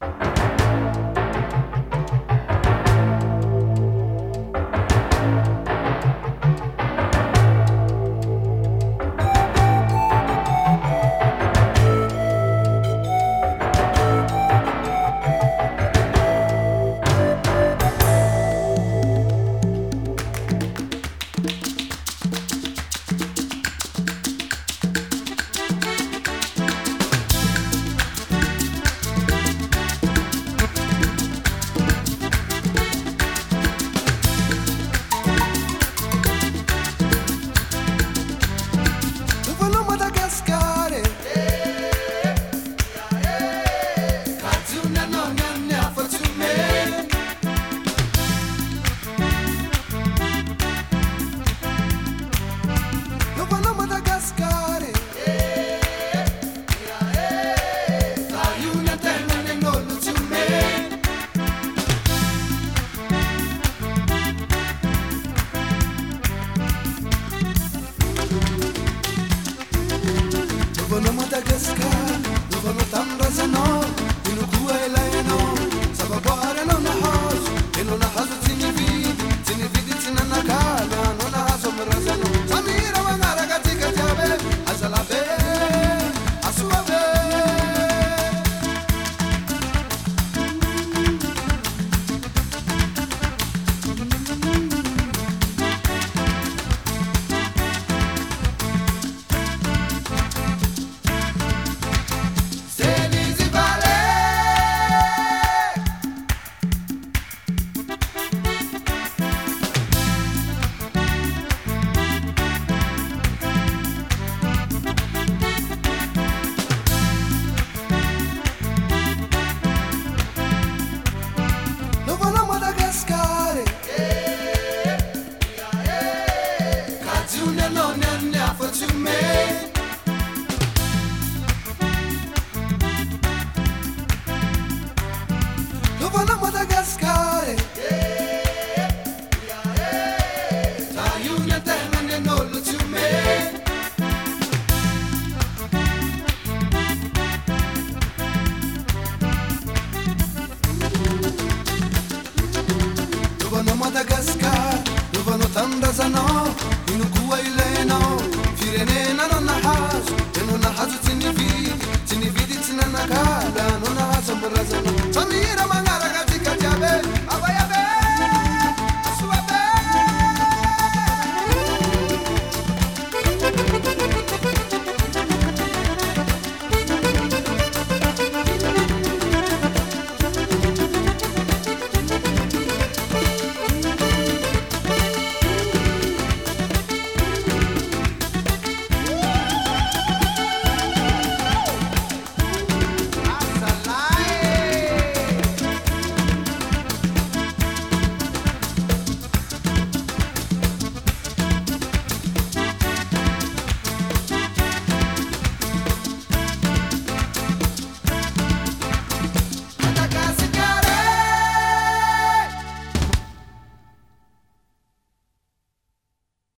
Thank you. never know و ف فدك